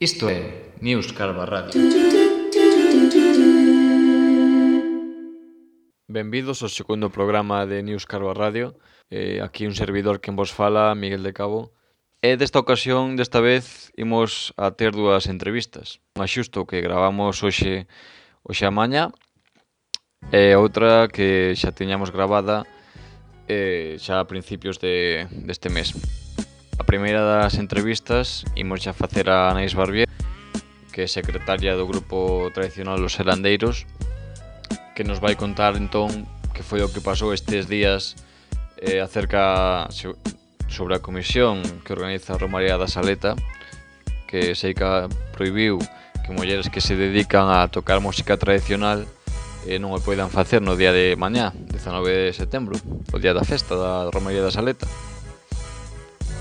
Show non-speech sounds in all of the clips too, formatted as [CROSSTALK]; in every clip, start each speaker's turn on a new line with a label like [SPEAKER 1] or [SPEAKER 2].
[SPEAKER 1] Isto é News Carva Radio. Benvidos ao segundo programa de News Carva Radio. Eh, aquí un servidor que vos fala, Miguel de Cabo. E desta ocasión, desta vez, imos a ter dúas entrevistas. Unha xusto que gravamos hoxe hoxe a maña e outra que xa tiñamos gravada eh, xa a principios de, deste mes. A primeira das entrevistas imos xa facer a Anais Barbier, que é secretaria do grupo tradicional Los Helandeiros, que nos vai contar entón que foi o que pasou estes días eh, acerca sobre a comisión que organiza a Romaría da Saleta que sei que proibiu que mulleres que se dedican a tocar música tradicional eh, non o poidan facer no día de mañá, 19 de setembro, o día da festa da Romaría da Saleta.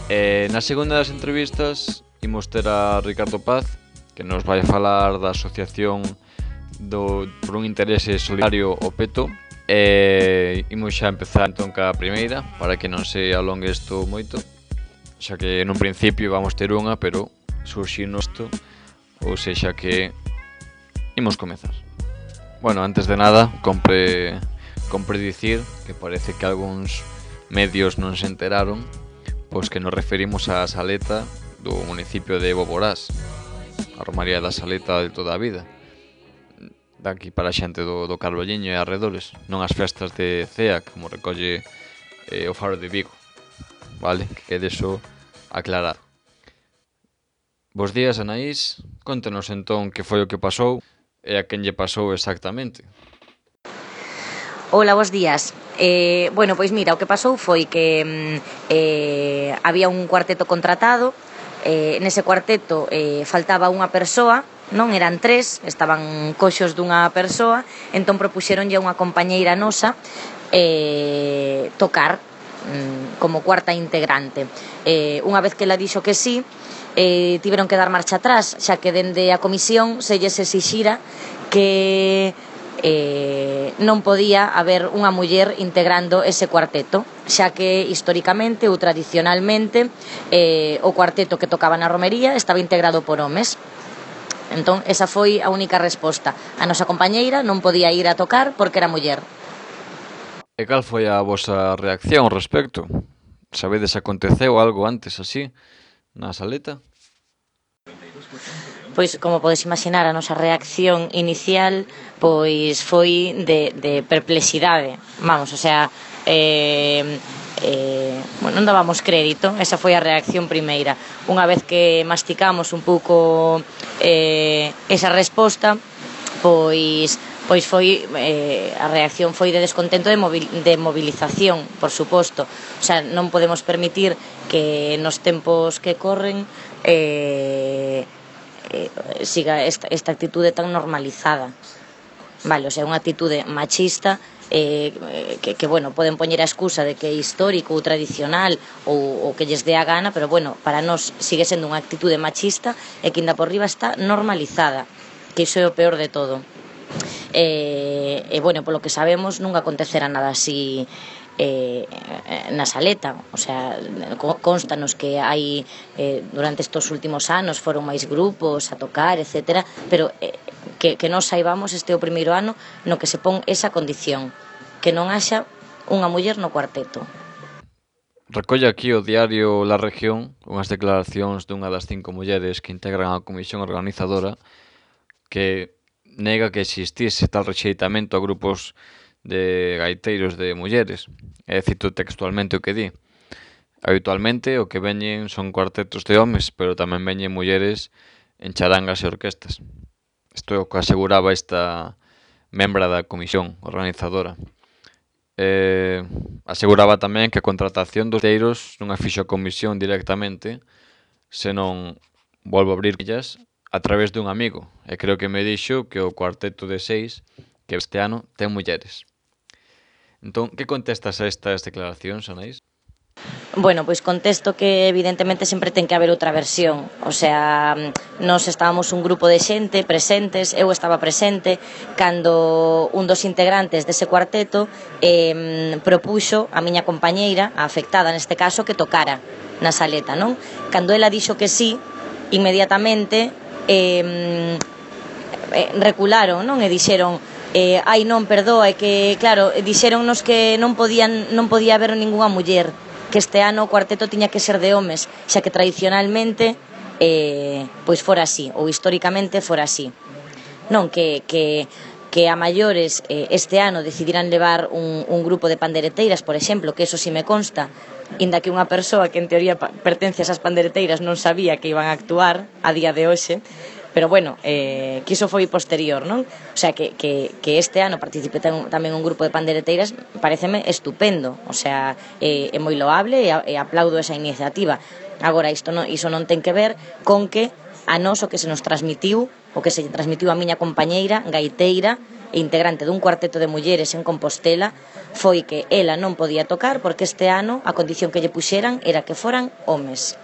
[SPEAKER 1] E na segunda das entrevistas imos ter a Ricardo Paz, que nos vai falar da asociación do, por un interese solidario o peto. E imos xa empezar entón ca primeira, para que non se alongue isto moito, xa que nun principio vamos ter unha, pero surxir isto, ou sexa que imos comezar. Bueno, antes de nada, compre, compre dicir que parece que algúns medios non se enteraron Pois que nos referimos á Saleta do municipio de Boborás, a Romaría da Saleta de toda a vida. Daqui para a xente do, do Carballiño e arredores, non as festas de CEA, como recolle eh, o Faro de Vigo. Vale, que quede iso aclarado. Bos días, Anaís. Contanos entón que foi o que pasou e a quen lle pasou exactamente.
[SPEAKER 2] Ola, bos días. Eh, bueno, pois mira, o que pasou foi que mm, eh, había un cuarteto contratado, eh, nese cuarteto eh, faltaba unha persoa, non eran tres, estaban coxos dunha persoa, entón propuxeronlle a unha compañeira nosa eh, tocar mm, como cuarta integrante. Eh, unha vez que la dixo que sí, eh, tiveron que dar marcha atrás, xa que dende a comisión se lles exixira que eh, non podía haber unha muller integrando ese cuarteto xa que históricamente ou tradicionalmente eh, o cuarteto que tocaba na romería estaba integrado por homes entón esa foi a única resposta a nosa compañeira non podía ir a tocar porque era muller
[SPEAKER 1] E cal foi a vosa reacción ao respecto? Sabedes aconteceu algo antes así na saleta?
[SPEAKER 2] Pois, como podes imaginar, a nosa reacción inicial pois foi de, de perplexidade. Vamos, o sea, eh, eh, bueno, non dábamos crédito, esa foi a reacción primeira. Unha vez que masticamos un pouco eh, esa resposta, pois pois foi eh, a reacción foi de descontento de, movil, de mobilización, por suposto. O sea, non podemos permitir que nos tempos que corren eh, eh, siga esta, esta actitude tan normalizada. Vale, o sea, unha actitude machista eh, que, que, bueno, poden poñer a excusa de que é histórico ou tradicional ou, ou que lles dé a gana, pero, bueno, para nós sigue sendo unha actitude machista e que, inda por riba, está normalizada, que iso é o peor de todo. E, eh, e, bueno, polo que sabemos, nunca acontecerá nada así eh, na Saleta, o sea, constanos que hai eh, durante estes últimos anos foron máis grupos a tocar, etcétera, pero eh, que, que non saibamos este o primeiro ano no que se pon esa condición, que non haxa unha muller no cuarteto.
[SPEAKER 1] Recolle aquí o diario La Región unhas declaracións dunha das cinco mulleres que integran a comisión organizadora que nega que existise tal rexeitamento a grupos de gaiteiros de mulleres. E cito textualmente o que di. Habitualmente o que veñen son cuartetos de homes, pero tamén veñen mulleres en charangas e orquestas. Isto é o que aseguraba esta membra da comisión organizadora. Eh, aseguraba tamén que a contratación dos teiros non a fixo a comisión directamente, senón, volvo a abrir ellas, a través dun amigo, e creo que me dixo que o cuarteto de seis que este ano ten mulleres. Entón, que contestas a estas declaracións, Anaís?
[SPEAKER 2] Bueno, pois contesto que evidentemente sempre ten que haber outra versión O sea, nos estábamos un grupo de xente presentes Eu estaba presente cando un dos integrantes dese cuarteto eh, Propuxo a miña compañeira, a afectada neste caso, que tocara na saleta, non? Cando ela dixo que sí, inmediatamente eh, recularon, non? E dixeron eh, ai non, perdoa, é que, claro, dixéronnos que non podían non podía haber ningunha muller, que este ano o cuarteto tiña que ser de homes, xa que tradicionalmente eh, pois fora así, ou históricamente fora así. Non, que, que, que a maiores eh, este ano decidirán levar un, un grupo de pandereteiras, por exemplo, que eso si sí me consta, inda que unha persoa que en teoría pertence a esas pandereteiras non sabía que iban a actuar a día de hoxe, pero bueno, eh, que iso foi posterior, non? O sea, que, que, que este ano participe tam, tamén un grupo de pandereteiras, pareceme estupendo, o sea, eh, é moi loable e, e aplaudo esa iniciativa. Agora, isto non, iso non ten que ver con que a nos o que se nos transmitiu, o que se transmitiu a miña compañeira, gaiteira, e integrante dun cuarteto de mulleres en Compostela foi que ela non podía tocar porque este ano a condición que lle puxeran era que foran homes.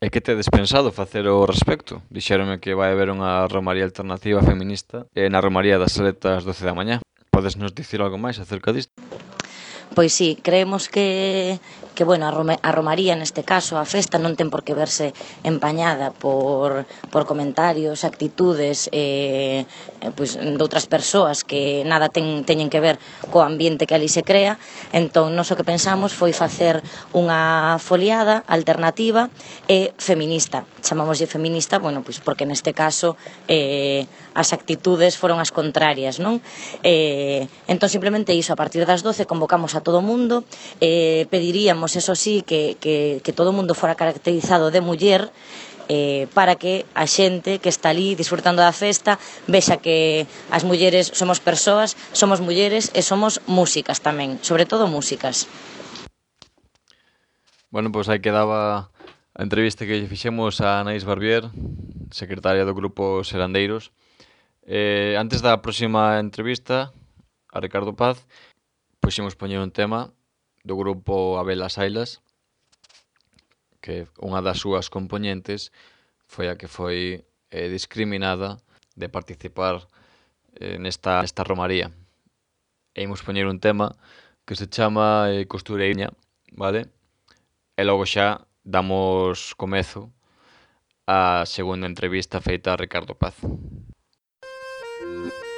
[SPEAKER 1] E que tedes pensado facer ao respecto? Dixéronme que vai haber unha romaría alternativa feminista e na romaría das selectas 12 da mañá. Podes nos dicir algo máis acerca disto?
[SPEAKER 2] Pois sí, creemos que que bueno, a, Roma, a romaría neste caso, a festa non ten por que verse empañada por, por comentarios, actitudes eh, eh pois, doutras persoas que nada ten, teñen que ver co ambiente que ali se crea. Entón nós o que pensamos foi facer unha foliada alternativa e feminista. Chamamoslle feminista, bueno, pois porque neste caso eh, as actitudes foron as contrarias, non? Eh, entón, simplemente iso, a partir das 12 convocamos a todo o mundo, eh, pediríamos, eso sí, que, que, que todo o mundo fora caracterizado de muller, eh, para que a xente que está ali disfrutando da festa vexa que as mulleres somos persoas, somos mulleres e somos músicas tamén, sobre todo músicas.
[SPEAKER 1] Bueno, pois pues aí quedaba a entrevista que lle fixemos a Anaís Barbier, secretaria do Grupo Serandeiros, Eh, antes da próxima entrevista a Ricardo Paz, puxemos poñer un tema do grupo Abelas Ailas, que unha das súas componentes foi a que foi eh, discriminada de participar eh, nesta, nesta romaría. E imos poñer un tema que se chama eh, Costureiña, vale? E logo xa damos comezo a segunda entrevista feita a Ricardo Paz.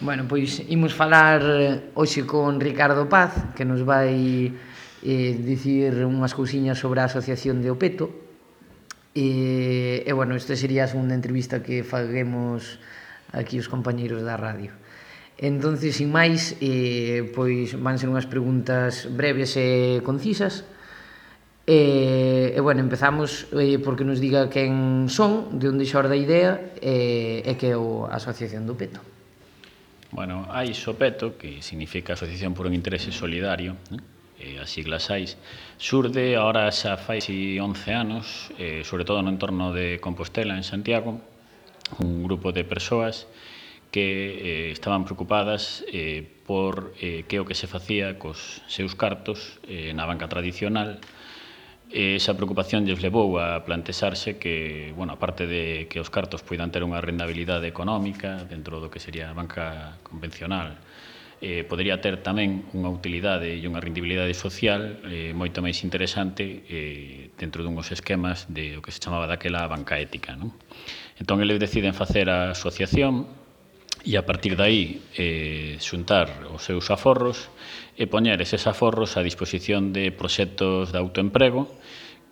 [SPEAKER 3] Bueno, pois imos falar eh, hoxe con Ricardo Paz, que nos vai eh, dicir unhas cousiñas sobre a Asociación de Opeto. E, eh, e bueno, esta sería a segunda entrevista que faguemos aquí os compañeiros da radio. Entón, sin máis, eh, pois van ser unhas preguntas breves e concisas. Eh, e, eh, bueno, empezamos eh, porque nos diga quen son, de onde xorda a idea eh, e que é o Asociación do Peto.
[SPEAKER 4] Bueno, hai Sopeto, que significa Asociación por un Interese Solidario, eh, as siglas AIS, surde ahora xa fai 11 anos, eh, sobre todo no entorno de Compostela, en Santiago, un grupo de persoas que eh, estaban preocupadas eh, por eh, que o que se facía cos seus cartos eh, na banca tradicional E esa preocupación lles levou a plantexarse que, bueno, aparte de que os cartos poidan ter unha rendabilidade económica dentro do que sería a banca convencional, eh, podría ter tamén unha utilidade e unha rendibilidade social eh, moito máis interesante eh, dentro dunhos esquemas de o que se chamaba daquela banca ética. Non? Entón, eles deciden facer a asociación e a partir dai eh, xuntar os seus aforros e poñer eses aforros a disposición de proxectos de autoemprego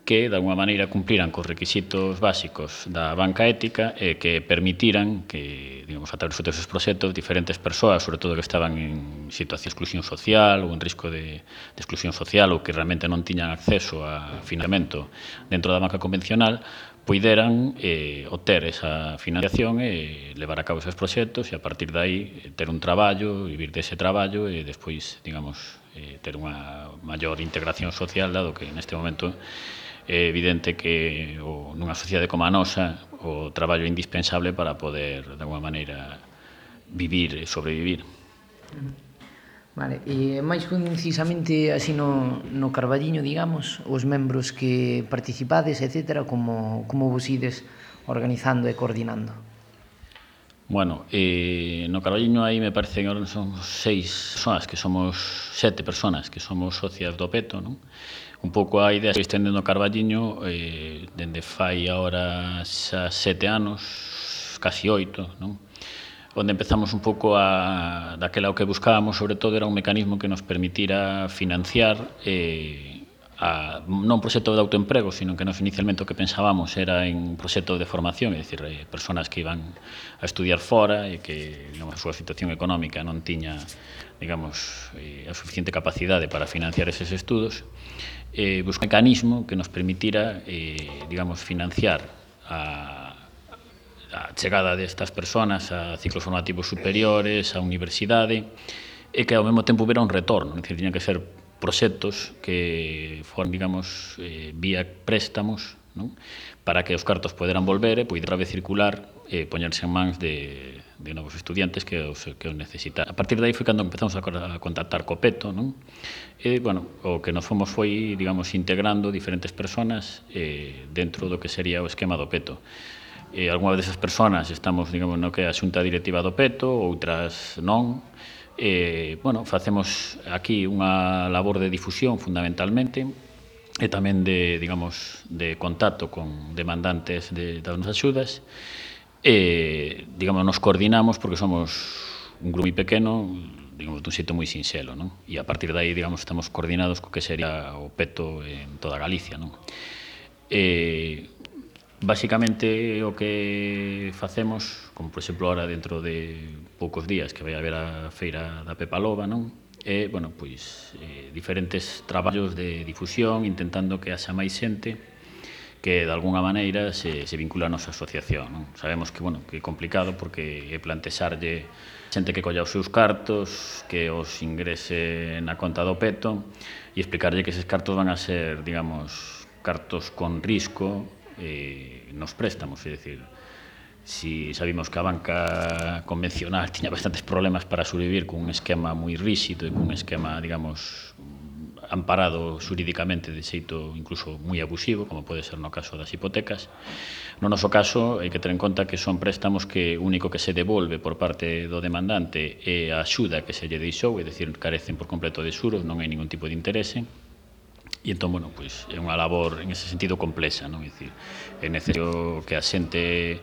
[SPEAKER 4] que, de alguma maneira, cumpliran cos requisitos básicos da banca ética e que permitiran que, digamos, a través dos proxectos, diferentes persoas, sobre todo que estaban en situación de exclusión social ou en risco de, de exclusión social ou que realmente non tiñan acceso a financiamento dentro da banca convencional, poideran eh, obter esa financiación e levar a cabo esos proxectos e a partir de aí eh, ter un traballo, vivir dese traballo e despois, digamos, eh, ter unha maior integración social dado que neste momento é evidente que o, nunha sociedade como a nosa o traballo é indispensable para poder de alguma maneira vivir e sobrevivir.
[SPEAKER 3] Vale, e máis concisamente así no, no Carballiño, digamos, os membros que participades, etcétera, como, como vos ides organizando e coordinando?
[SPEAKER 4] Bueno, eh, no Carballiño aí me parece que son seis persoas, que somos sete persoas, que somos socias do PETO, non? Un pouco a idea que estendendo o Carballiño eh, dende fai agora xa sete anos, casi oito, non? onde empezamos un pouco a daquela o que buscábamos sobre todo era un mecanismo que nos permitira financiar eh, a, non un proxecto de autoemprego, sino que nos inicialmente o que pensábamos era en un proxecto de formación, é dicir, eh, persoas que iban a estudiar fora e que non, a súa situación económica non tiña, digamos, eh, a suficiente capacidade para financiar eses estudos, eh, buscar un mecanismo que nos permitira, eh, digamos, financiar a, a chegada destas persoas a ciclos formativos superiores, a universidade, e que ao mesmo tempo hubiera un retorno, é dicir, tiñan que ser proxectos que foran, digamos, eh, vía préstamos, non? para que os cartos poderan volver e poder vez circular e poñerse en mans de, de novos estudiantes que os, que os necesitan. A partir de aí foi cando empezamos a, a contactar co PETO, non? E, bueno, o que nos fomos foi, digamos, integrando diferentes personas eh, dentro do que sería o esquema do PETO e algunha desas persoas estamos, digamos, no que é a xunta directiva do PETO, outras non, e, bueno, facemos aquí unha labor de difusión fundamentalmente e tamén de, digamos, de contacto con demandantes de, das nosas axudas e, digamos, nos coordinamos porque somos un grupo moi pequeno, digamos, dun sitio moi sinxelo, non? E a partir dai, digamos, estamos coordinados co que sería o peto en toda Galicia, non? Eh, Basicamente o que facemos, como por exemplo ahora dentro de poucos días que vai haber a feira da Pepalova, non? E, bueno, pois, eh, diferentes traballos de difusión intentando que haxa máis xente que de alguna maneira se, se vincula a nosa asociación. Non? Sabemos que, bueno, que é complicado porque é plantexarlle xente que colla os seus cartos, que os ingrese na conta do peto e explicarlle que eses cartos van a ser, digamos, cartos con risco eh, nos préstamos, é dicir, si sabimos que a banca convencional [LAUGHS] tiña bastantes problemas para sobrevivir cun esquema moi rígido e cun esquema, digamos, amparado xurídicamente de xeito incluso moi abusivo, como pode ser no caso das hipotecas. No noso caso, hai que ter en conta que son préstamos que o único que se devolve por parte do demandante é a axuda que se lle deixou, é dicir, carecen por completo de xuros, non hai ningún tipo de interese, E entón, bueno, pois, é unha labor en ese sentido complexa, non? É dicir, é necesario que a xente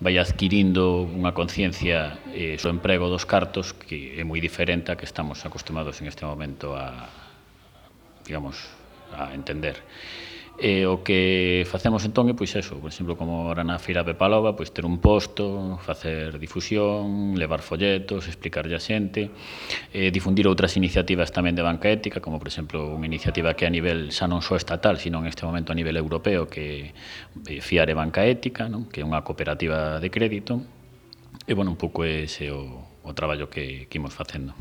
[SPEAKER 4] vai adquirindo unha conciencia eh, sobre o emprego dos cartos que é moi diferente a que estamos acostumados en este momento a, digamos, a entender. E o que facemos entón é pois eso, por exemplo, como ahora na Feira de Palova, pois ter un posto, facer difusión, levar folletos, explicarlle a xente, eh, difundir outras iniciativas tamén de banca ética, como por exemplo unha iniciativa que a nivel xa non só estatal, sino en este momento a nivel europeo que eh, Fiare Banca Ética, non? que é unha cooperativa de crédito, e bueno, un pouco ese o, o traballo que, que imos facendo.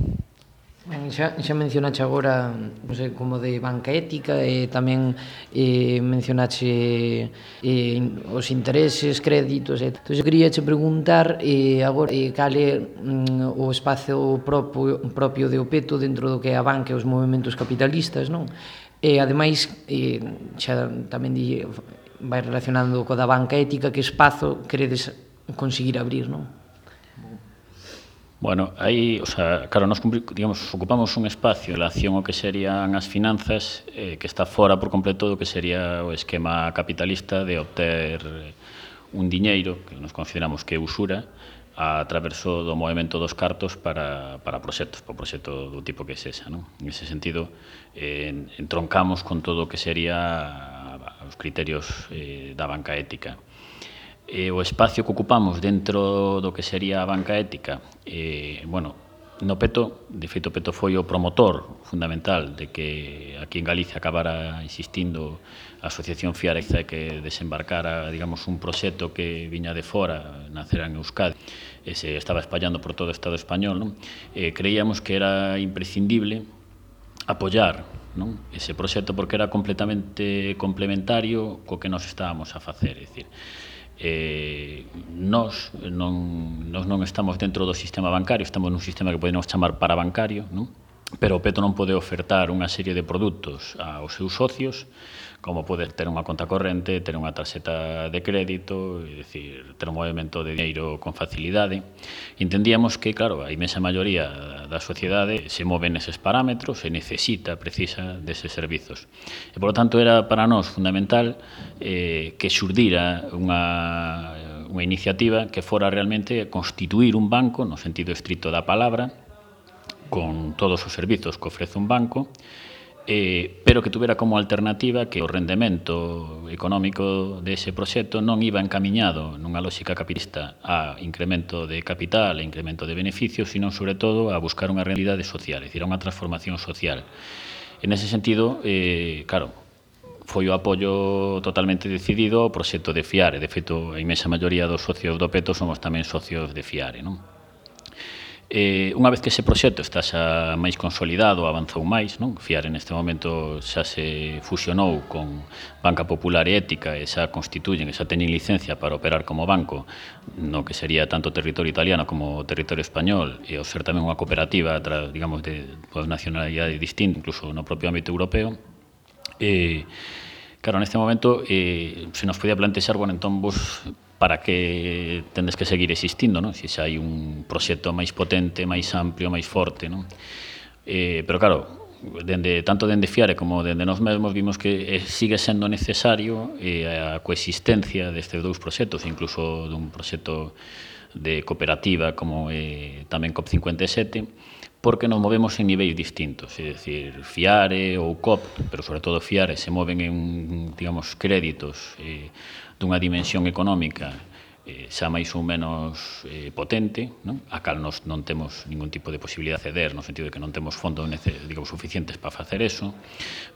[SPEAKER 3] Ben, xa, xa mencionaxe agora non sei, como de banca ética e tamén eh, mencionaxe eh, os intereses, créditos entón, e entón, eu queria che preguntar eh, agora eh, é mm, o espacio propio, propio de Opeto dentro do que é a banca e os movimentos capitalistas non? e ademais eh, xa tamén di, vai relacionando co da banca ética que espazo queredes conseguir abrir non?
[SPEAKER 4] Bueno, aí, o sea, claro, nós digamos, ocupamos un espacio en relación ao que serían as finanzas eh, que está fora por completo do que sería o esquema capitalista de obter eh, un diñeiro, que nos consideramos que é usura, a traverso do movimento dos cartos para, para proxectos, para proxecto do tipo que sexa. Non? En ese sentido, eh, entroncamos con todo o que sería os criterios eh, da banca ética eh, o espacio que ocupamos dentro do que sería a banca ética, eh, bueno, no Peto, de feito Peto foi o promotor fundamental de que aquí en Galicia acabara existindo a Asociación Fiareza que desembarcara, digamos, un proxecto que viña de fora, nacera en Euskadi, e se estaba espallando por todo o Estado español, non? Eh, creíamos que era imprescindible apoyar non? ese proxecto porque era completamente complementario co que nos estábamos a facer, é dicir, eh, nós non, nós non estamos dentro do sistema bancario, estamos nun sistema que podemos chamar parabancario, non? pero o peto non pode ofertar unha serie de produtos aos seus socios, como pode ter unha conta corrente, ter unha tarxeta de crédito, é dicir, ter un movimento de dinheiro con facilidade. Entendíamos que, claro, a imensa maioría da sociedade se move neses parámetros e necesita, precisa deses servizos. E, por lo tanto, era para nós fundamental eh, que xurdira unha, unha iniciativa que fora realmente constituir un banco, no sentido estrito da palabra, con todos os servizos que ofrece un banco, eh, pero que tuvera como alternativa que o rendemento económico dese proxecto non iba encamiñado nunha lógica capitalista a incremento de capital, a incremento de beneficios, sino sobre todo a buscar unha realidade social, é dicir, a unha transformación social. En ese sentido, eh, claro, foi o apoio totalmente decidido ao proxecto de FIARE. De feito, a imensa maioría dos socios do PETO somos tamén socios de FIARE, non? Eh, unha vez que ese proxecto está xa máis consolidado, avanzou máis, non? Fiar en este momento xa se fusionou con Banca Popular e Ética e xa constituyen, e xa teñen licencia para operar como banco no que sería tanto territorio italiano como territorio español e ao ser tamén unha cooperativa, tra, digamos, de pues, nacionalidade distinta, incluso no propio ámbito europeo, eh, Claro, neste momento eh, se nos podía plantexar, bueno, entón vos para que tendes que seguir existindo, non? Se xa hai un proxecto máis potente, máis amplio, máis forte, non? Eh, pero claro, dende tanto dende Fiare como dende nós mesmos vimos que eh, sigue sendo necesario eh, a coexistencia destes dous proxectos, incluso dun proxecto de cooperativa como eh, tamén COP57, porque nos movemos en niveis distintos, é dicir, Fiare ou COP, pero sobre todo Fiare se moven en, digamos, créditos eh, dunha dimensión económica eh, xa máis ou menos eh, potente, non? a cal nos non temos ningún tipo de posibilidade de ceder, no sentido de que non temos fondos digamos, suficientes para facer eso,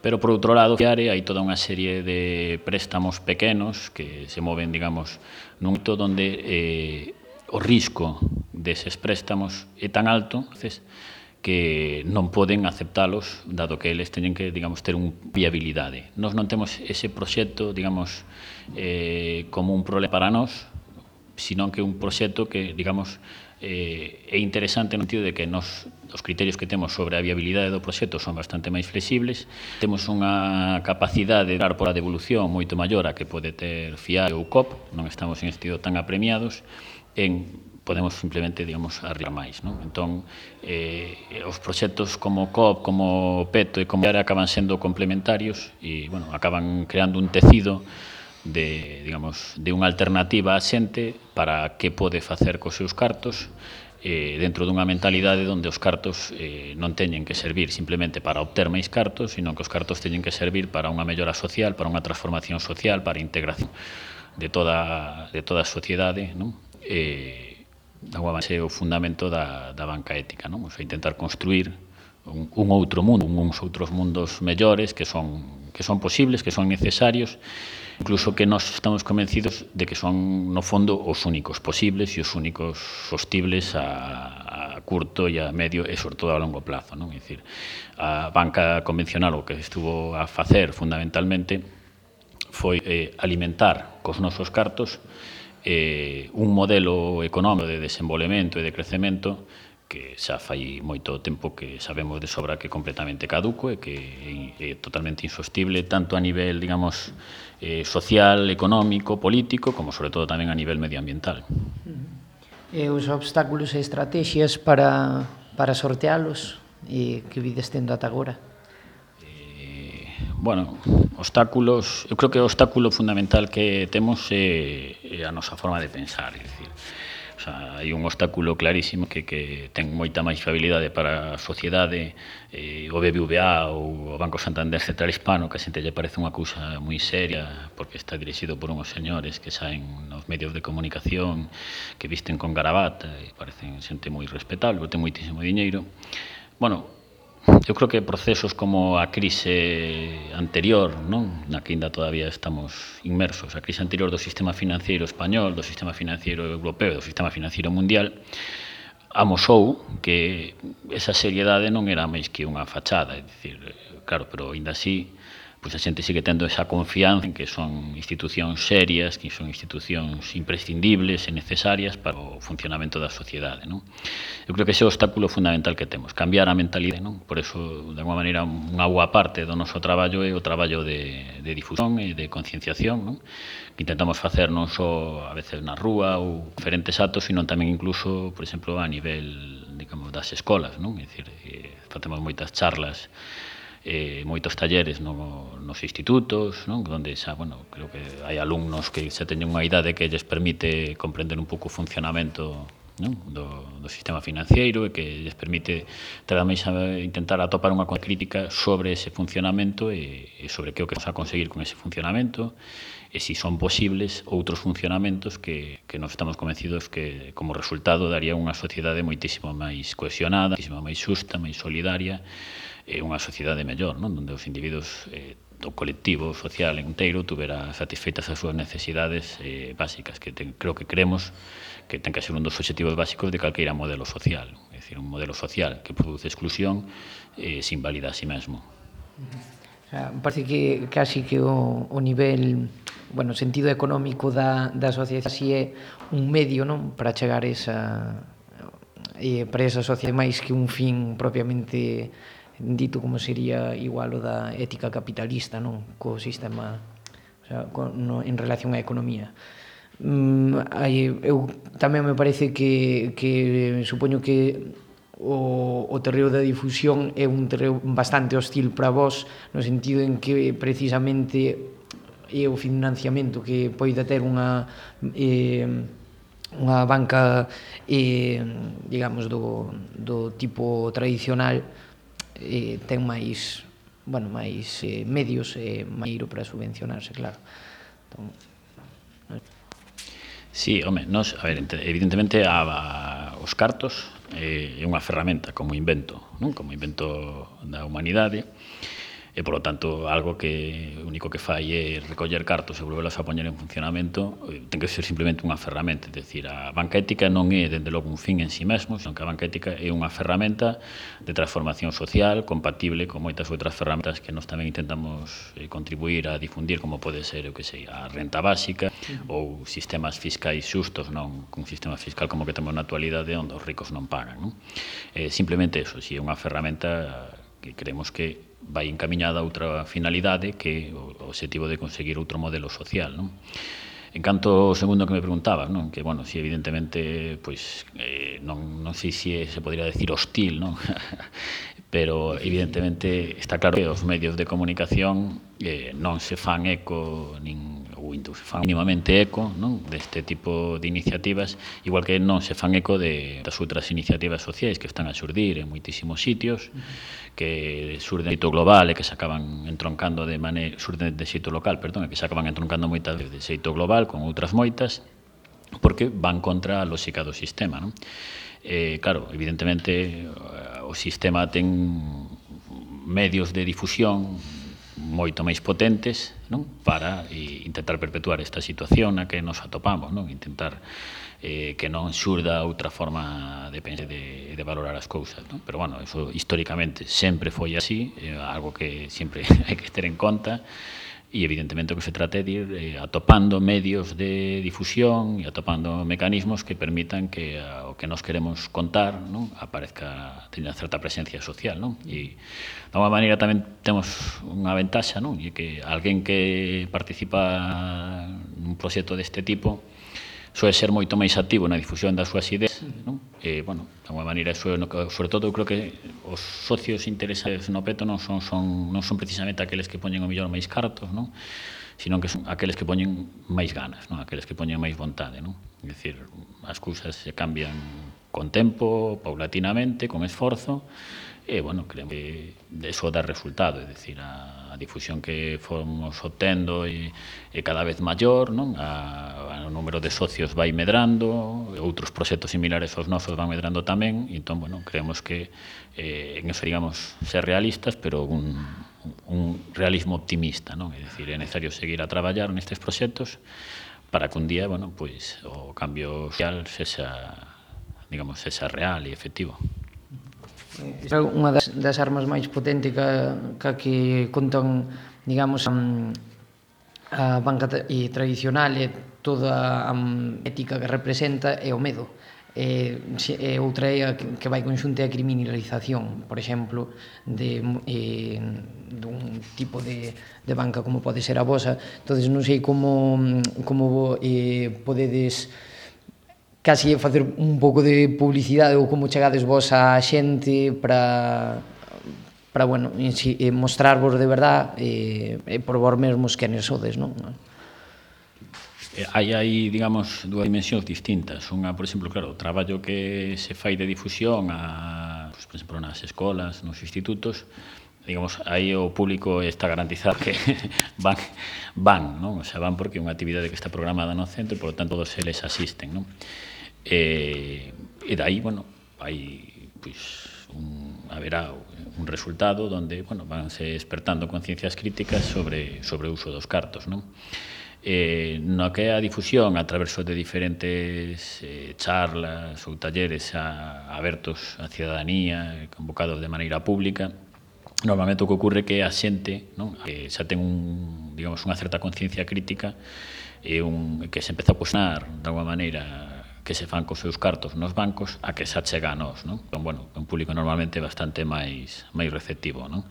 [SPEAKER 4] pero por outro lado, área hai toda unha serie de préstamos pequenos que se moven, digamos, nun momento onde eh, o risco deses préstamos é tan alto, entonces, que non poden aceptalos, dado que eles teñen que, digamos, ter un viabilidade. Nos non temos ese proxecto, digamos, eh, como un problema para nós, sino que un proxecto que, digamos, eh, é interesante no sentido de que nos os criterios que temos sobre a viabilidade do proxecto son bastante máis flexibles. Temos unha capacidade de dar por a devolución moito maior a que pode ter FIA ou COP, non estamos en sentido tan apremiados, en podemos simplemente, digamos, arriar máis, non? Entón, eh, os proxectos como COP, como PETO e como ARE acaban sendo complementarios e, bueno, acaban creando un tecido de, digamos, de unha alternativa á xente para que pode facer cos seus cartos eh, dentro dunha mentalidade onde os cartos eh, non teñen que servir simplemente para obter máis cartos, sino que os cartos teñen que servir para unha mellora social, para unha transformación social, para a integración de toda, de toda a sociedade, non? Eh, agua é o fundamento da, da banca ética, non? O sea, intentar construir un, un outro mundo, uns outros mundos mellores que son, que son posibles, que son necesarios, incluso que nós estamos convencidos de que son, no fondo, os únicos posibles e os únicos sostibles a, a curto e a medio e, sobre todo, a longo plazo. Non? É dicir, a banca convencional o que estuvo a facer fundamentalmente foi eh, alimentar cos nosos cartos eh, un modelo económico de desenvolvemento e de crecemento que xa fai moito tempo que sabemos de sobra que é completamente caduco e que é totalmente insostible tanto a nivel, digamos, eh, social, económico, político, como sobre todo tamén a nivel medioambiental.
[SPEAKER 3] E os obstáculos e estrategias para, para sortealos e que vides tendo ata agora?
[SPEAKER 4] Eh, bueno, obstáculos, eu creo que o obstáculo fundamental que temos é, é a nosa forma de pensar, é dicir, xa, hai un obstáculo clarísimo que, que ten moita máis fiabilidade para a sociedade eh, o BBVA ou o Banco Santander Central Hispano que a xente lle parece unha cousa moi seria porque está dirixido por unhos señores que saen nos medios de comunicación que visten con garabata e parecen xente moi respetable, ten moitísimo diñeiro. Bueno, eu creo que procesos como a crise anterior, non, na que ainda todavía estamos inmersos, a crise anterior do sistema financeiro español, do sistema financeiro europeo, do sistema financeiro mundial, amosou que esa seriedade non era máis que unha fachada, é dicir, claro, pero ainda así pois a xente sigue tendo esa confianza en que son institucións serias, que son institucións imprescindibles e necesarias para o funcionamento da sociedade. Non? Eu creo que ese é o obstáculo fundamental que temos, cambiar a mentalidade. Non? Por eso, de alguma maneira, unha boa parte do noso traballo é o traballo de, de difusión e de concienciación, non? que intentamos facer non só a veces na rúa ou diferentes actos, sino tamén incluso, por exemplo, a nivel digamos, das escolas, non? É dicir, eh, facemos moitas charlas eh, moitos talleres no, nos institutos, non? Donde xa, bueno, creo que hai alumnos que xa teñen unha idade que lles permite comprender un pouco o funcionamento non? Do, do sistema financiero e que lles permite tamén xa intentar atopar unha crítica sobre ese funcionamento e, e sobre que o que vamos a conseguir con ese funcionamento e si son posibles outros funcionamentos que, que nos estamos convencidos que como resultado daría unha sociedade moitísimo máis cohesionada, moitísimo máis xusta, máis solidaria eh, unha sociedade mellor, non? Donde os individuos eh, o colectivo social inteiro tuvera satisfeitas as súas necesidades eh, básicas, que ten, creo que creemos que ten que ser un dos obxectivos básicos de calqueira modelo social, é dicir, un modelo social que produce exclusión eh, sin valida a si sí mesmo.
[SPEAKER 3] Parece que casi que o, o nivel, bueno, sentido económico da, da sociedade así é un medio, non? Para chegar esa, eh, para esa sociedade máis que un fin propiamente dito como sería igual o da ética capitalista, non? Co sistema, o sea, con, no, en relación á economía. Mm, hai, eu tamén me parece que, que supoño que o, o terreo da difusión é un terreo bastante hostil para vós no sentido en que precisamente é o financiamento que poida ter unha eh, unha banca eh, digamos do, do tipo tradicional eh, ten máis bueno, máis eh, medios e eh, maneiro para subvencionarse, claro. Entón, no...
[SPEAKER 4] Sí, home, nos, a ver, evidentemente a, a, os cartos eh, é unha ferramenta como invento, non? Como invento da humanidade e polo tanto algo que único que fai é recoller cartos e volvelos a poñer en funcionamento, eh, ten que ser simplemente unha ferramenta, é dicir, a banca ética non é, dende logo, un fin en si sí mesmo, senón que a banca ética é unha ferramenta de transformación social compatible con moitas outras ferramentas que nós tamén intentamos eh, contribuir a difundir, como pode ser, o que sei, a renta básica ou sistemas fiscais xustos, non un sistema fiscal como que temos na actualidade onde os ricos non pagan. Non? Eh, simplemente eso, si é unha ferramenta que creemos que vai encaminhada a outra finalidade que o obxectivo de conseguir outro modelo social, non? En canto ao segundo que me preguntabas, non? Que, bueno, si evidentemente, pois, eh, non, non sei se se podría decir hostil, non? [LAUGHS] Pero, evidentemente, está claro que os medios de comunicación eh, non se fan eco nin ou Windows se fan mínimamente eco non? deste tipo de iniciativas, igual que non se fan eco de, das outras iniciativas sociais que están a xurdir en moitísimos sitios, que surden de xito global e que se acaban entroncando de mane... surden de xito local, perdón, e que se acaban entroncando moitas de xito global con outras moitas, porque van contra a lógica do sistema. Non? Eh, claro, evidentemente, o sistema ten medios de difusión moito máis potentes non? para eh, intentar perpetuar esta situación na que nos atopamos, non? intentar eh, que non xurda outra forma de, de, de valorar as cousas. Non? Pero, bueno, eso históricamente sempre foi así, é eh, algo que sempre [LAUGHS] hai que ter en conta, e evidentemente o que se trata é de ir eh, atopando medios de difusión e atopando mecanismos que permitan que a, o que nos queremos contar non? aparezca, teña certa presencia social non? e de alguma maneira tamén temos unha ventaxa non? e que alguén que participa nun proxecto deste tipo soe ser moito máis activo na difusión das súas ideas, non? E, bueno, de alguma maneira, soe, sobre todo, eu creo que os socios interesados no peto non son, son, non son precisamente aqueles que poñen o millón máis cartos, non? sino que son aqueles que poñen máis ganas, non? aqueles que poñen máis vontade. Non? É dicir, as cousas se cambian con tempo, paulatinamente, con esforzo, E, bueno, creemos que eso dá resultado, é dicir, a, a difusión que fomos obtendo e, e cada vez maior, non? A, a, o número de socios vai medrando, outros proxectos similares aos nosos van medrando tamén, entón, bueno, creemos que eh, en eso, digamos, ser realistas, pero un, un realismo optimista, non? É dicir, é necesario seguir a traballar nestes proxectos para que un día, bueno, pois, o cambio social sexa, digamos, sexa real e efectivo.
[SPEAKER 3] É unha das, das armas máis potentes que, que, que contan, digamos, a, a banca e tradicional e toda a ética que representa é o medo. E, e outra é a que vai conxunte a criminalización, por exemplo, de, e, dun tipo de, de banca como pode ser a vosa. entonces non sei como, como eh, podedes casi facer un pouco de publicidade ou como chegades vos á xente para para, bueno, eh, mostrarvos de verdad e, eh, eh, por vos mesmos quenes sodes, non?
[SPEAKER 4] Eh, hai aí, digamos, dúas dimensións distintas. Unha, por exemplo, claro, o traballo que se fai de difusión a, pues, por exemplo, nas escolas, nos institutos, digamos, aí o público está garantizado que [LAUGHS] van, van, non? O sea, van porque é unha actividade que está programada no centro, por lo tanto, todos eles asisten, non? E, e dai, bueno, hai pois, un, haberá un resultado donde bueno, vanse despertando conciencias críticas sobre, sobre o uso dos cartos. Non? eh, no que é a difusión a través de diferentes eh, charlas ou talleres a, abertos á cidadanía, convocados de maneira pública, normalmente o que ocurre que a xente non? que xa ten un, digamos, unha certa conciencia crítica e un, que se empeza a posicionar de alguma maneira que se fan cos seus cartos nos bancos a que se achega a nós, non? Entón, bueno, un público normalmente bastante máis máis receptivo, non?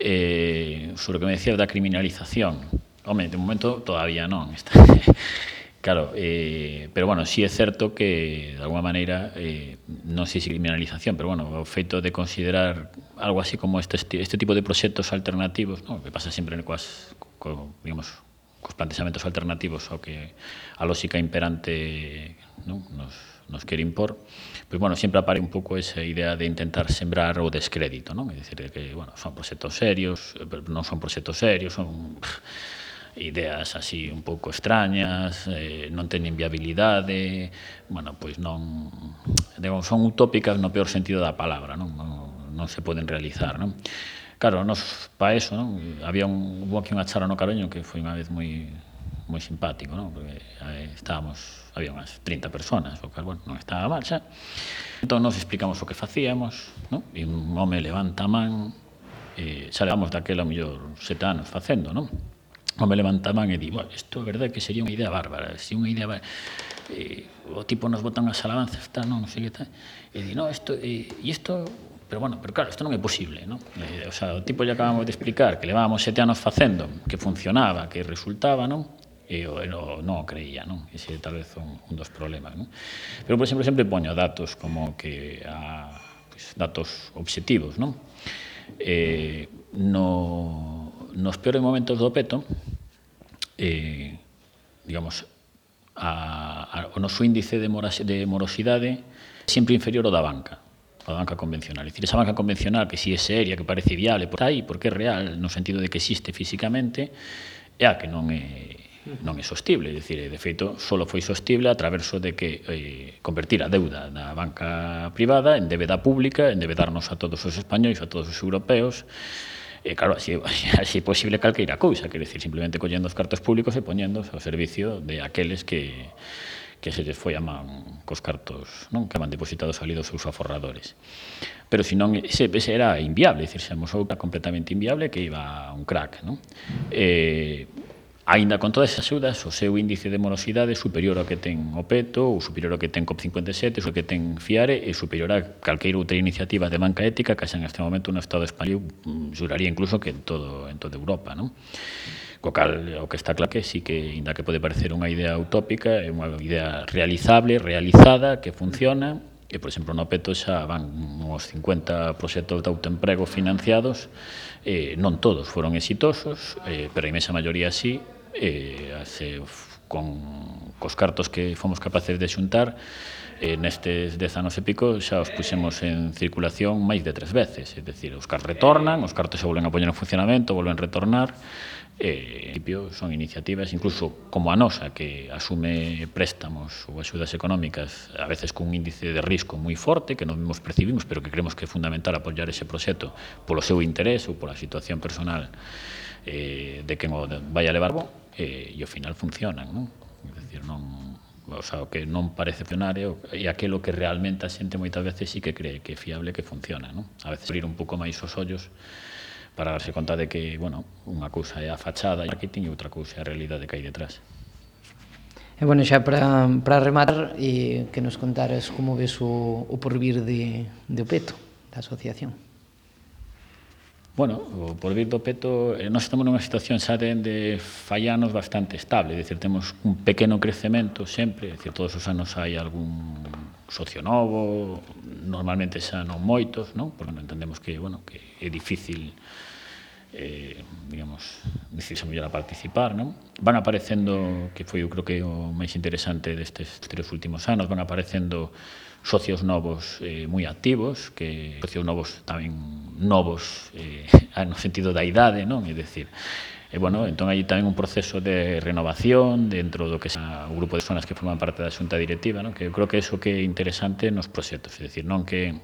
[SPEAKER 4] Eh, sobre o que me decía da criminalización, home, de momento todavía non, [LAUGHS] está... Claro, eh, pero bueno, sí é certo que de alguma maneira eh, non sei se criminalización, pero bueno, o feito de considerar algo así como este, este tipo de proxectos alternativos, no, que pasa sempre coas co, digamos, cos planteamentos alternativos ao que a lógica imperante non? nos, nos quere impor, pois, bueno, sempre apare un pouco esa idea de intentar sembrar o descrédito, non? É dicir, que, bueno, son proxectos serios, eh, non son proxectos serios, son ideas así un pouco extrañas, eh, non teñen viabilidade, bueno, pois non... Digamos, son utópicas no peor sentido da palabra, non? Non, non se poden realizar, non? Claro, nos para eso, non? Había un, hubo aquí unha charla no Caroño que foi unha vez moi moi simpático, non? Porque eh, estábamos, había unhas 30 personas, o cal, bueno, non estaba mal xa. Entón nos explicamos o que facíamos, non? E un home levanta a man, eh, xa levamos daquela mellor sete anos facendo, non? O me levantaban e di, bueno, isto é verdade que sería unha idea bárbara, si unha idea bárbara. E, o tipo nos botan as alabanzas, tal, non, non sei que tal. E di, no, isto, e, e isto Pero, bueno, pero claro, isto non é posible, non? Eh, o, sea, o tipo lle acabamos de explicar que levábamos sete anos facendo, que funcionaba, que resultaba, non? e o, no, non o creía, non? Ese tal vez un, un dos problemas, non? Pero, por exemplo, sempre poño datos como que a, pues, datos obxectivos, non? Eh, no, nos peores momentos do peto, eh, digamos, a, a, o noso índice de, moras, de morosidade sempre inferior ao da banca a banca convencional. Es decir, esa banca convencional que sí é seria, que parece viable, por aí, porque é real, no sentido de que existe físicamente, é a que non é non é sostible, dicir, de feito, só foi sostible a traverso de que eh, convertir a deuda da banca privada en débeda pública, en debedarnos a todos os españois, a todos os europeos, E claro, así, [LAUGHS] así é posible calqueira cousa, quer decir, simplemente collendo os cartos públicos e poñendo ao servicio de aqueles que que se lles foi a man cos cartos non que van depositados ali dos seus aforradores. Pero senón ese, ese era inviable, dicir, se amosou completamente inviable que iba un crack. Non? Eh, Ainda con todas esas axudas, o seu índice de morosidade superior ao que ten o PETO, ou superior ao que ten COP57, ou que ten FIARE, e superior a calqueira outra iniciativa de banca ética que xa en este momento no Estado español mm, xuraría incluso que en todo en toda Europa. Non? Co cal, o que está claro que sí que, inda que pode parecer unha idea utópica, é unha idea realizable, realizada, que funciona, e, por exemplo, no Peto xa van uns 50 proxectos de autoemprego financiados, eh, non todos foron exitosos, eh, pero a imensa maioría sí, eh, hace, con, cos cartos que fomos capaces de xuntar, eh, nestes dez anos e pico xa os puxemos en circulación máis de tres veces, é dicir, os cartos retornan, os cartos se volven a poñer en funcionamento, volven a retornar, eh, son iniciativas incluso como a nosa que asume préstamos ou axudas económicas a veces cun índice de risco moi forte que non nos percibimos pero que creemos que é fundamental apoiar ese proxecto polo seu interés ou pola situación personal eh, de quen o vai a levar eh, e ao final funcionan non? É dicir, non, o, sea, o que non parece funcionar é, é aquilo que realmente a xente moitas veces sí que cree que é fiable que funciona, non? A veces abrir un pouco máis os ollos para darse conta de que, bueno, unha cousa é a fachada e marketing e outra cousa é a realidade que hai detrás.
[SPEAKER 3] E bueno, xa para, para rematar e que nos contaras como ves o, o porvir de, de Opeto, da asociación.
[SPEAKER 4] Bueno, o porvir do Peto, eh, nós estamos nunha situación xa de, de fallanos bastante estable, é dicir, temos un pequeno crecemento sempre, é dicir, todos os anos hai algún socio novo, normalmente xa non moitos, non? Porque non entendemos que, bueno, que é difícil eh, digamos, decirse mellor a participar, non? Van aparecendo, que foi, eu creo que o máis interesante destes tres últimos anos, van aparecendo socios novos eh, moi activos, que socios novos tamén novos eh, [LAUGHS] no sentido da idade, non? É decir, E, bueno, entón hai tamén un proceso de renovación dentro do que é o grupo de zonas que forman parte da xunta directiva, non? que eu creo que é iso que é interesante nos proxectos, é dicir, non que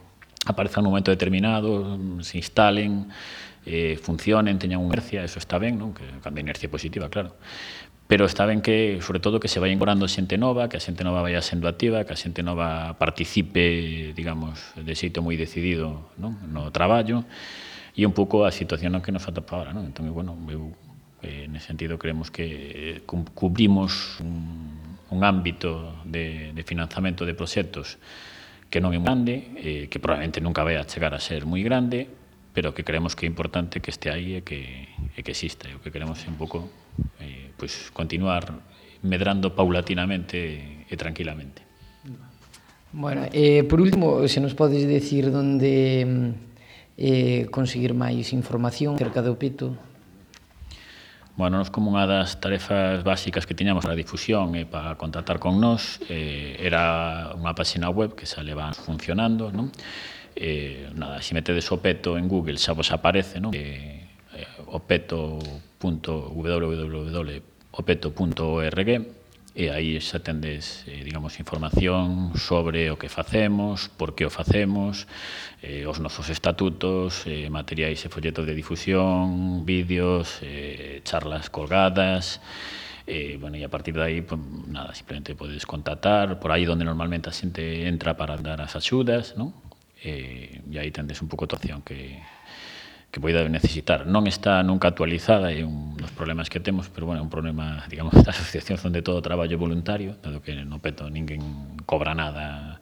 [SPEAKER 4] apareza un momento determinado, se instalen, eh, funcionen, teñan unha inercia, eso está ben, non? que cando inercia positiva, claro, pero está ben que, sobre todo, que se vai incorporando xente nova, que a xente nova vaya sendo activa, que a xente nova participe, digamos, de xeito moi decidido non? no traballo, e un pouco a situación no que nos atopa agora. Non? Entón, bueno, eu eh, nese sentido creemos que eh, cubrimos un, un ámbito de, de financiamento de proxectos que non é moi grande, eh, que probablemente nunca vai a chegar a ser moi grande, pero que creemos que é importante que este aí e que, e que exista. E o que queremos é un pouco eh, pois, continuar medrando paulatinamente e tranquilamente.
[SPEAKER 3] Bueno, eh, por último, se nos podes decir onde mm, eh, conseguir máis información cerca do Pito?
[SPEAKER 4] Bueno, nos como unha das tarefas básicas que tiñamos para a difusión e para contactar con nós eh, era unha página web que xa leva funcionando, non? Eh, nada, se metedes o peto en Google xa vos aparece, non? Eh, eh opeto.www.opeto.org e aí xa tendes, eh, digamos, información sobre o que facemos, por que o facemos, eh, os nosos estatutos, eh, materiais e folletos de difusión, vídeos, eh, charlas colgadas, eh, bueno, e a partir de aí, pues, nada, simplemente podes contactar, por aí donde normalmente a xente entra para dar as axudas, non? Eh, e aí tendes un pouco a opción que, que poida necesitar. Non está nunca actualizada, é un dos problemas que temos, pero bueno, é un problema, [LAUGHS] digamos, da asociación onde todo traballo voluntario, dado que no peto ninguén cobra nada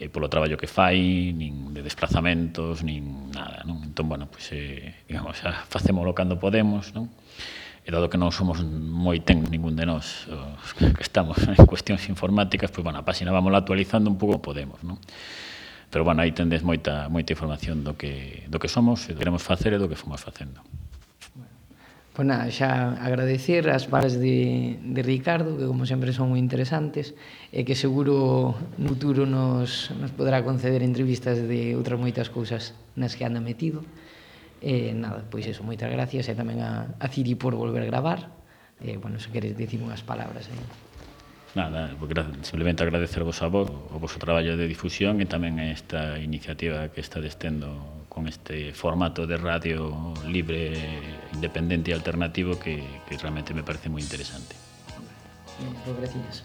[SPEAKER 4] eh, polo traballo que fai, nin de desplazamentos, nin nada, non? Entón, bueno, pois, eh, digamos, xa facémolo cando podemos, non? E dado que non somos moi técnicos ningún de nós os [LAUGHS] que estamos en cuestións informáticas, pois, bueno, a página vamos actualizando un pouco podemos, non? Pero, bueno, aí tendes moita, moita información do que, do que somos, e do que queremos facer e do que fomos facendo.
[SPEAKER 3] Pois pues nada, xa agradecer as palabras de, de Ricardo, que como sempre son moi interesantes, e que seguro no futuro nos, nos poderá conceder entrevistas de outras moitas cousas nas que anda metido. E nada, pois eso, moitas gracias e tamén a, a Ciri por volver a gravar. E, bueno, se queres dicir unhas palabras aí. Eh?
[SPEAKER 4] Nada, simplemente agradecervos a vos o vosso traballo de difusión e tamén esta iniciativa que está destendo con este formato de radio libre, independente e alternativo que, que realmente me parece moi interesante.
[SPEAKER 3] Pues gracias.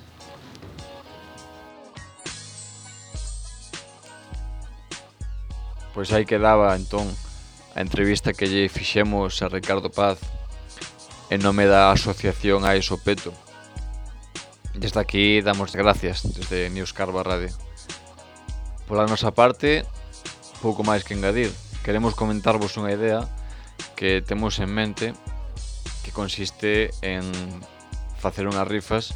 [SPEAKER 1] Pois aí quedaba entón a entrevista que lle fixemos a Ricardo Paz en nome da asociación AESOPETO. Peto Desde aquí damos gracias desde News Carva Radio. Pola nosa parte, pouco máis que engadir. Queremos comentarvos unha idea que temos en mente que consiste en facer unhas rifas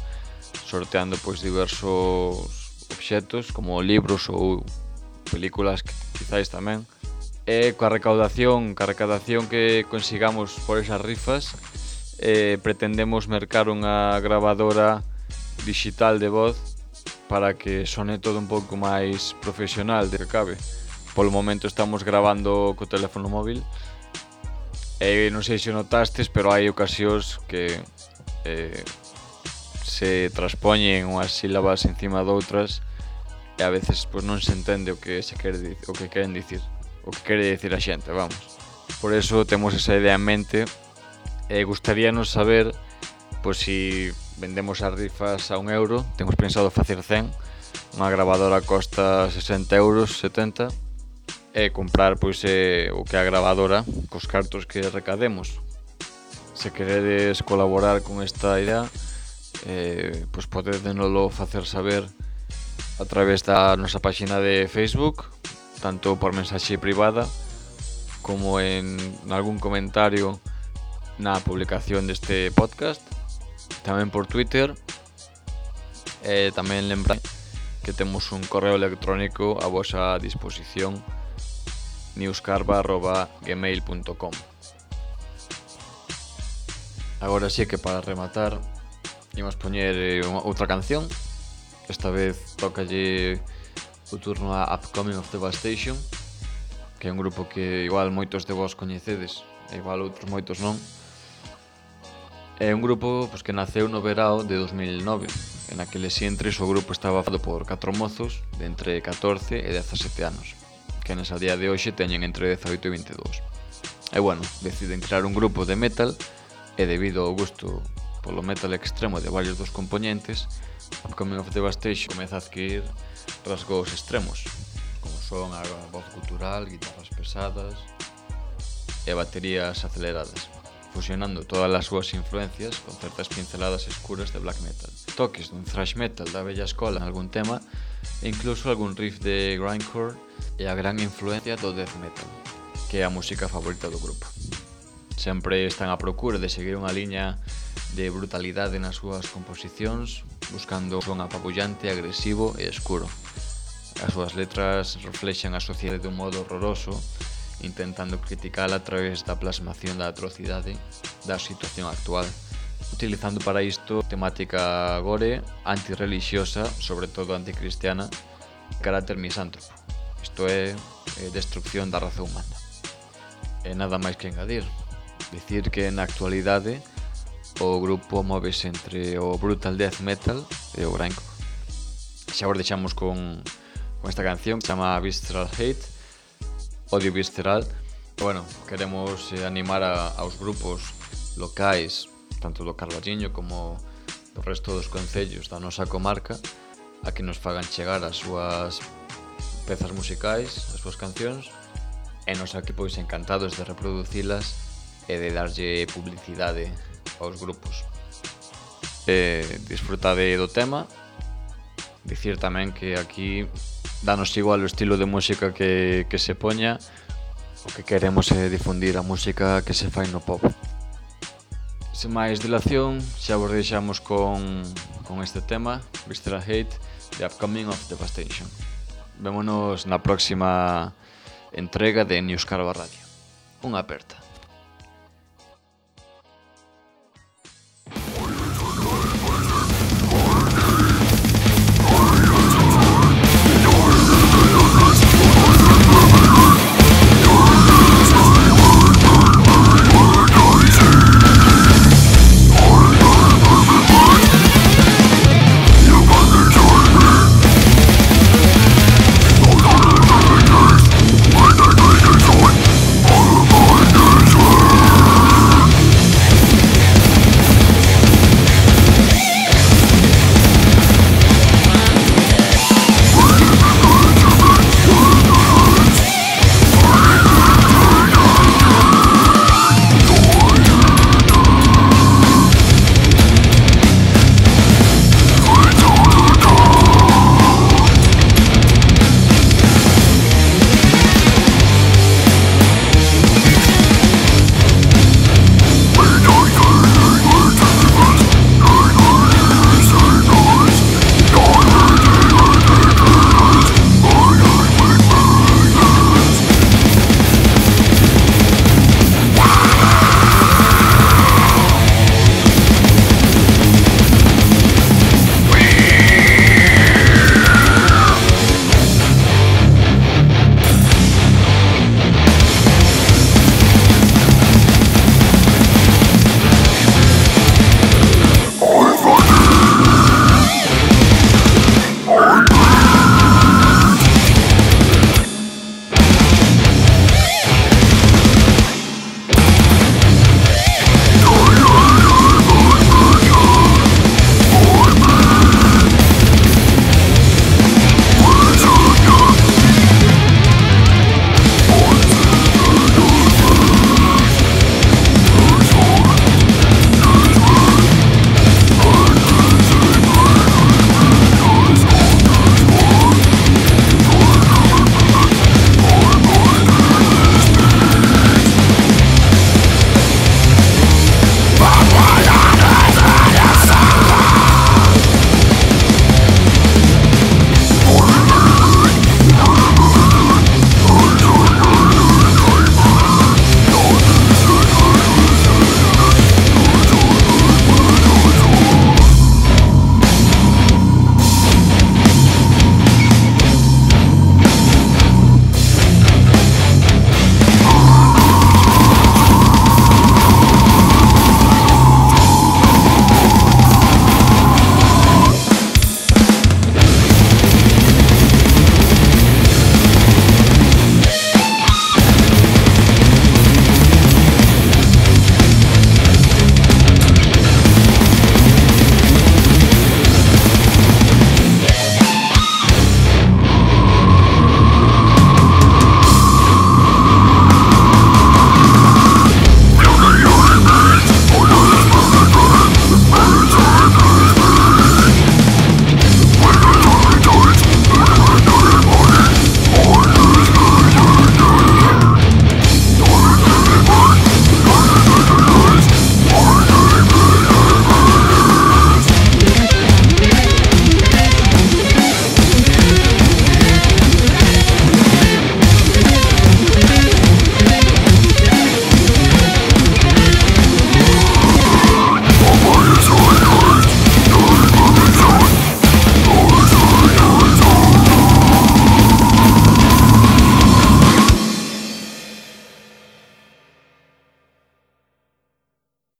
[SPEAKER 1] sorteando pois diversos obxetos como libros ou películas que quizáis tamén e coa recaudación, coa recaudación que consigamos por esas rifas eh, pretendemos mercar unha gravadora digital de voz para que sone todo un pouco máis profesional de que cabe. Polo momento estamos grabando co teléfono móvil e non sei se notastes, pero hai ocasións que eh, se traspoñen unhas sílabas encima de outras e a veces pois, non se entende o que se quere, o que queren dicir, o que quere dicir a xente, vamos. Por eso temos esa idea en mente e gustaríanos saber pois si vendemos as rifas a un euro, temos pensado facer 100, unha gravadora costa 60 euros, 70, e comprar pois eh, o que a gravadora cos cartos que recademos. Se queredes colaborar con esta idea, eh, pois podedenolo facer saber a través da nosa páxina de Facebook, tanto por mensaxe privada como en algún comentario na publicación deste podcast tamén por Twitter eh, e tamén lembra que temos un correo electrónico a vosa disposición newscarva.gmail.com Agora sí que para rematar imos poñer eh, outra canción. Esta vez tocalle o turno a Upcoming of Devastation que é un grupo que igual moitos de vos coñecedes e igual outros moitos non. É un grupo pois, que naceu no verao de 2009, en aqueles entres o grupo estaba formado por catro mozos de entre 14 e 17 anos, que nesa día de hoxe teñen entre 18 e 22. E bueno, deciden crear un grupo de metal e debido ao gusto polo metal extremo de varios dos componentes, Coming of Devastation comeza a adquirir rasgos extremos, como son a voz cultural, guitarras pesadas e baterías aceleradas fusionando todas as súas influencias con certas pinceladas escuras de black metal. Toques dun thrash metal da bella escola en algún tema e incluso algún riff de grindcore e a gran influencia do death metal, que é a música favorita do grupo. Sempre están á procura de seguir unha liña de brutalidade nas súas composicións, buscando son apabullante, agresivo e escuro. As súas letras reflexan a sociedade de un modo horroroso, intentando criticala a través da plasmación da atrocidade da situación actual utilizando para isto temática gore, antirrelixiosa, sobre todo anticristiana, carácter misántropo. Isto é é destrucción da raza humana. E nada máis que engadir. Dicir que na actualidade o grupo móvese entre o brutal death metal e o grindcore. Xa vos deixamos con, con esta canción que chama Visceral Hate audiovisual. Bueno, queremos eh, animar a, aos grupos locais, tanto do Carballiño como do resto dos concellos da nosa comarca, a que nos fagan chegar as súas pezas musicais, as súas cancións, e nos aquí pois encantados de reproducilas e de darlle publicidade aos grupos. Eh, e, disfrutade do tema, dicir tamén que aquí danos igual o estilo de música que, que se poña, o que queremos é difundir a música que se fai no pop. Sen máis dilación, xa vos deixamos con, con este tema, Visceral Hate, The Upcoming of Devastation. Vémonos na próxima entrega de News Carva Radio. Unha aperta.